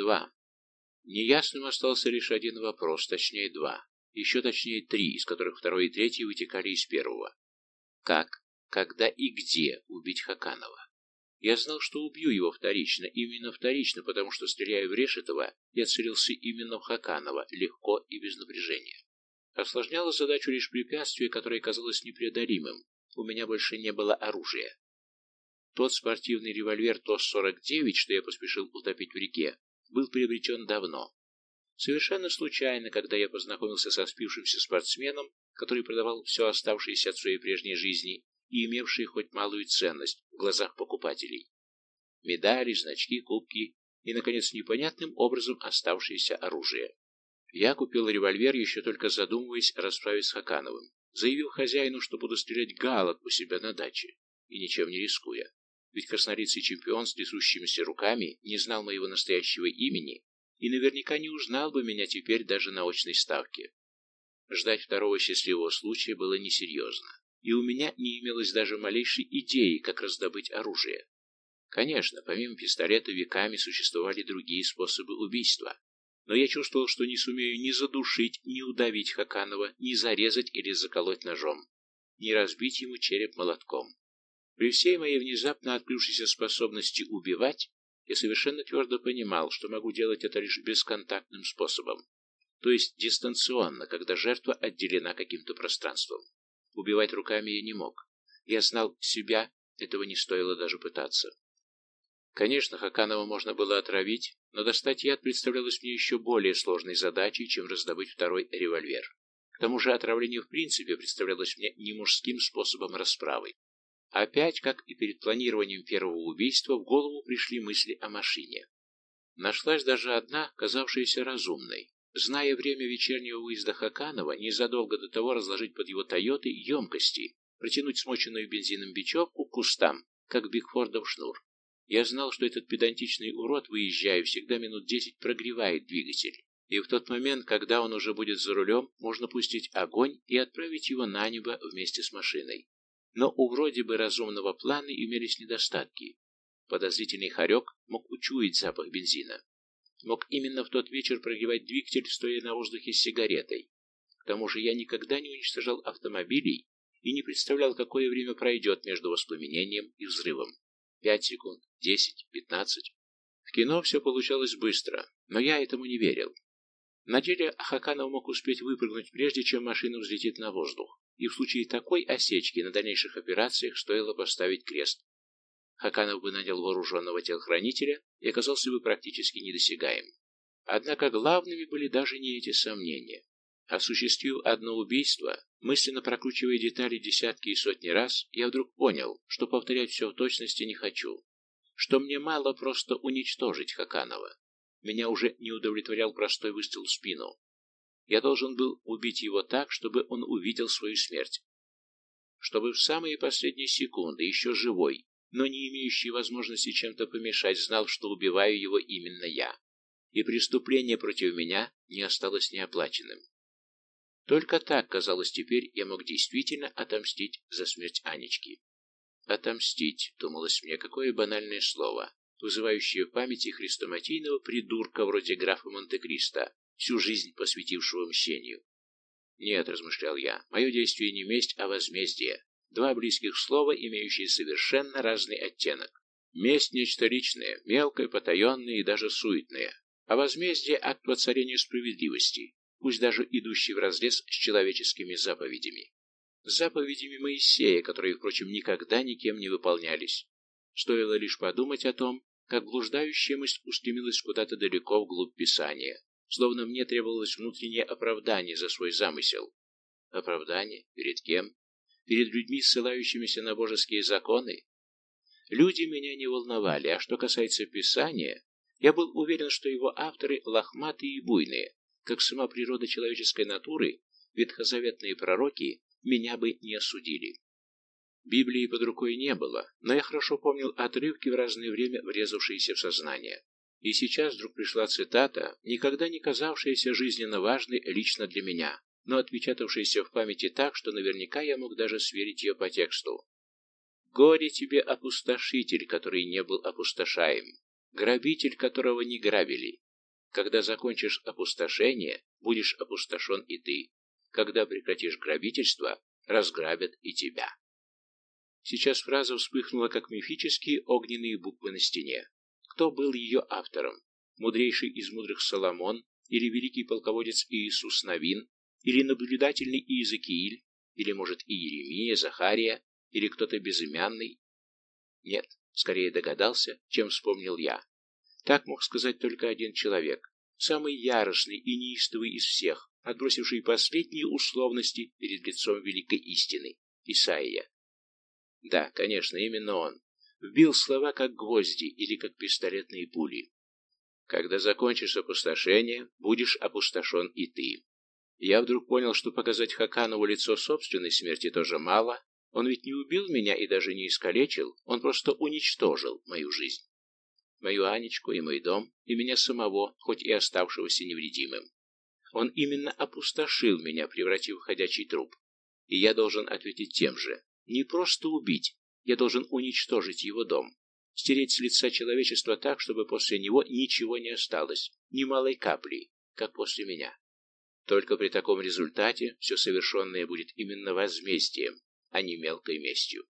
Два. Неясным остался лишь один вопрос, точнее два. Еще точнее три, из которых второй и третий вытекали из первого. Как, когда и где убить Хаканова? Я знал, что убью его вторично, именно вторично, потому что, стреляя в Решетова, я целился именно в Хаканова, легко и без напряжения. Осложняло задачу лишь препятствие, которое казалось непреодолимым. У меня больше не было оружия. Тот спортивный револьвер ТОС-49, что я поспешил утопить в реке, был приобретен давно. Совершенно случайно, когда я познакомился со спившимся спортсменом, который продавал все оставшееся от своей прежней жизни и имевший хоть малую ценность в глазах покупателей. Медали, значки, кубки и, наконец, непонятным образом оставшееся оружие. Я купил револьвер, еще только задумываясь расправить с Хакановым. Заявил хозяину, что буду стрелять галок у себя на даче, и ничем не рискуя. Ведь краснолицый чемпион с трясущимися руками не знал моего настоящего имени и наверняка не узнал бы меня теперь даже на очной ставке. Ждать второго счастливого случая было несерьезно, и у меня не имелось даже малейшей идеи, как раздобыть оружие. Конечно, помимо пистолета веками существовали другие способы убийства, но я чувствовал, что не сумею ни задушить, ни удавить Хаканова, ни зарезать или заколоть ножом, ни разбить ему череп молотком. При всей моей внезапно открывшейся способности убивать, я совершенно твердо понимал, что могу делать это лишь бесконтактным способом, то есть дистанционно, когда жертва отделена каким-то пространством. Убивать руками я не мог. Я знал себя, этого не стоило даже пытаться. Конечно, Хаканова можно было отравить, но достать яд представлялось мне еще более сложной задачей, чем раздобыть второй револьвер. К тому же отравление в принципе представлялось мне не мужским способом расправы. Опять, как и перед планированием первого убийства, в голову пришли мысли о машине. Нашлась даже одна, казавшаяся разумной. Зная время вечернего выезда Хаканова, незадолго до того разложить под его «Тойотой» емкости, протянуть смоченную бензином бечевку к кустам, как Бигфордов шнур. Я знал, что этот педантичный урод, выезжая, всегда минут десять прогревает двигатель. И в тот момент, когда он уже будет за рулем, можно пустить огонь и отправить его на небо вместе с машиной. Но у вроде бы разумного плана имелись недостатки. Подозрительный хорек мог учуять запах бензина. Мог именно в тот вечер прогревать двигатель, стоя на воздухе с сигаретой. К тому же я никогда не уничтожал автомобилей и не представлял, какое время пройдет между воспламенением и взрывом. Пять секунд, десять, пятнадцать. В кино все получалось быстро, но я этому не верил. На деле Хаканов мог успеть выпрыгнуть, прежде чем машина взлетит на воздух и в случае такой осечки на дальнейших операциях стоило поставить крест. Хаканов бы нанял вооруженного телохранителя и оказался бы практически недосягаем. Однако главными были даже не эти сомнения. Осуществив одно убийство, мысленно прокручивая детали десятки и сотни раз, я вдруг понял, что повторять все в точности не хочу, что мне мало просто уничтожить Хаканова. Меня уже не удовлетворял простой выстрел в спину, я должен был убить его так, чтобы он увидел свою смерть. Чтобы в самые последние секунды, еще живой, но не имеющий возможности чем-то помешать, знал, что убиваю его именно я. И преступление против меня не осталось неоплаченным. Только так, казалось, теперь я мог действительно отомстить за смерть Анечки. Отомстить, думалось мне, какое банальное слово, вызывающее в памяти хрестоматийного придурка вроде графа Монте-Кристо, всю жизнь посвятившего мщению. Нет, размышлял я, мое действие не месть, а возмездие. Два близких слова, имеющие совершенно разный оттенок. Месть – нечто личное, мелкое, потаенное и даже суетное. А возмездие – акт воцарения справедливости, пусть даже идущий вразрез с человеческими заповедями. Заповедями Моисея, которые, впрочем, никогда никем не выполнялись. Стоило лишь подумать о том, как блуждающая мысль устремилась куда-то далеко вглубь Писания словно мне требовалось внутреннее оправдание за свой замысел. Оправдание? Перед кем? Перед людьми, ссылающимися на божеские законы? Люди меня не волновали, а что касается Писания, я был уверен, что его авторы лохматые и буйные, как сама природа человеческой натуры, ветхозаветные пророки меня бы не осудили. Библии под рукой не было, но я хорошо помнил отрывки в разное время врезавшиеся в сознание. И сейчас вдруг пришла цитата, никогда не казавшаяся жизненно важной лично для меня, но отпечатавшаяся в памяти так, что наверняка я мог даже сверить ее по тексту. «Горе тебе, опустошитель, который не был опустошаем, грабитель, которого не грабили, Когда закончишь опустошение, будешь опустошен и ты. Когда прекратишь грабительство, разграбят и тебя. Сейчас фраза вспыхнула, как мифические огненные буквы на стене. Кто был ее автором? Мудрейший из мудрых Соломон, или великий полководец Иисус Новин, или наблюдательный Иезекииль, или, может, и Еремия, Захария, или кто-то безымянный? Нет, скорее догадался, чем вспомнил я. Так мог сказать только один человек, самый яростный и неистовый из всех, отбросивший последние условности перед лицом великой истины, Исаия. Да, конечно, именно он. Вбил слова как гвозди или как пистолетные пули. Когда закончишь опустошение, будешь опустошен и ты. Я вдруг понял, что показать Хаканову лицо собственной смерти тоже мало. Он ведь не убил меня и даже не искалечил, он просто уничтожил мою жизнь. Мою Анечку и мой дом, и меня самого, хоть и оставшегося невредимым. Он именно опустошил меня, превратив в ходячий труп. И я должен ответить тем же. Не просто убить, я должен уничтожить его дом. Стереть с лица человечества так, чтобы после него ничего не осталось, ни малой капли, как после меня. Только при таком результате все совершенное будет именно возмездием, а не мелкой местью.